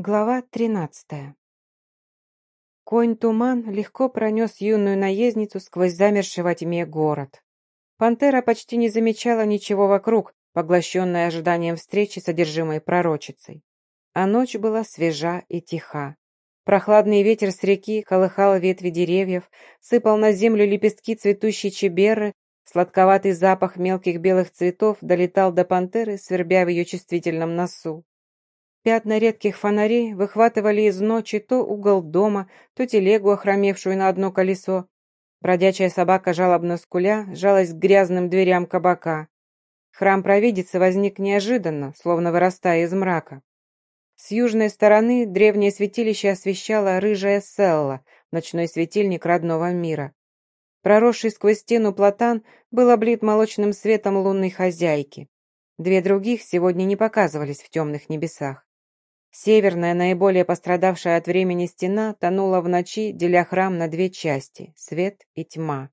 Глава тринадцатая. Конь-туман легко пронес юную наездницу сквозь замерший во тьме город. Пантера почти не замечала ничего вокруг, поглощенная ожиданием встречи с одержимой пророчицей. А ночь была свежа и тиха. Прохладный ветер с реки колыхал ветви деревьев, сыпал на землю лепестки цветущей чеберы, сладковатый запах мелких белых цветов долетал до пантеры, свербя в ее чувствительном носу. Пятна редких фонарей выхватывали из ночи то угол дома, то телегу, охромевшую на одно колесо. Бродячая собака, жалобно скуля, жалась к грязным дверям кабака. Храм провидицы возник неожиданно, словно вырастая из мрака. С южной стороны древнее святилище освещала рыжая селла, ночной светильник родного мира. Проросший сквозь стену платан был облит молочным светом лунной хозяйки. Две других сегодня не показывались в темных небесах. Северная, наиболее пострадавшая от времени стена, тонула в ночи, деля храм на две части — свет и тьма.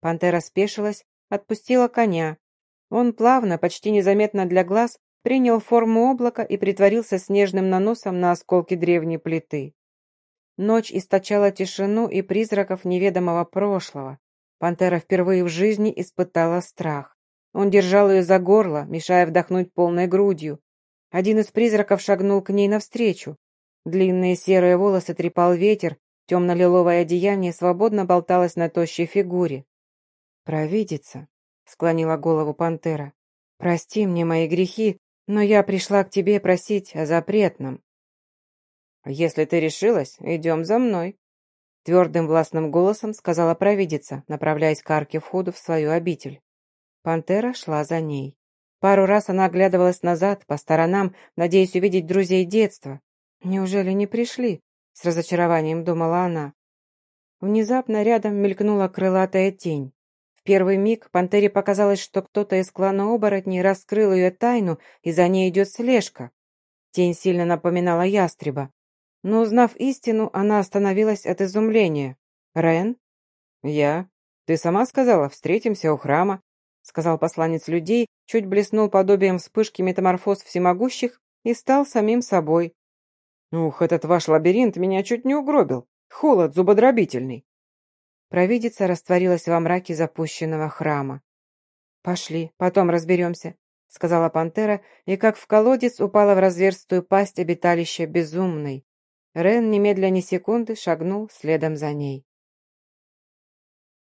Пантера спешилась, отпустила коня. Он плавно, почти незаметно для глаз, принял форму облака и притворился снежным наносом на осколки древней плиты. Ночь источала тишину и призраков неведомого прошлого. Пантера впервые в жизни испытала страх. Он держал ее за горло, мешая вдохнуть полной грудью. Один из призраков шагнул к ней навстречу. Длинные серые волосы трепал ветер, темно-лиловое одеяние свободно болталось на тощей фигуре. «Провидица», — склонила голову пантера, — «прости мне мои грехи, но я пришла к тебе просить о запретном». «Если ты решилась, идем за мной», — твердым властным голосом сказала провидица, направляясь к арке входа в свою обитель. Пантера шла за ней. Пару раз она оглядывалась назад, по сторонам, надеясь увидеть друзей детства. «Неужели не пришли?» — с разочарованием думала она. Внезапно рядом мелькнула крылатая тень. В первый миг Пантере показалось, что кто-то из клана оборотней раскрыл ее тайну, и за ней идет слежка. Тень сильно напоминала ястреба. Но, узнав истину, она остановилась от изумления. «Рен?» «Я? Ты сама сказала, встретимся у храма сказал посланец людей, чуть блеснул подобием вспышки метаморфоз всемогущих и стал самим собой. «Ух, этот ваш лабиринт меня чуть не угробил. Холод зубодробительный». Провидица растворилась во мраке запущенного храма. «Пошли, потом разберемся», — сказала пантера, и как в колодец упала в разверстую пасть обиталища безумной. Рен немедля ни секунды шагнул следом за ней.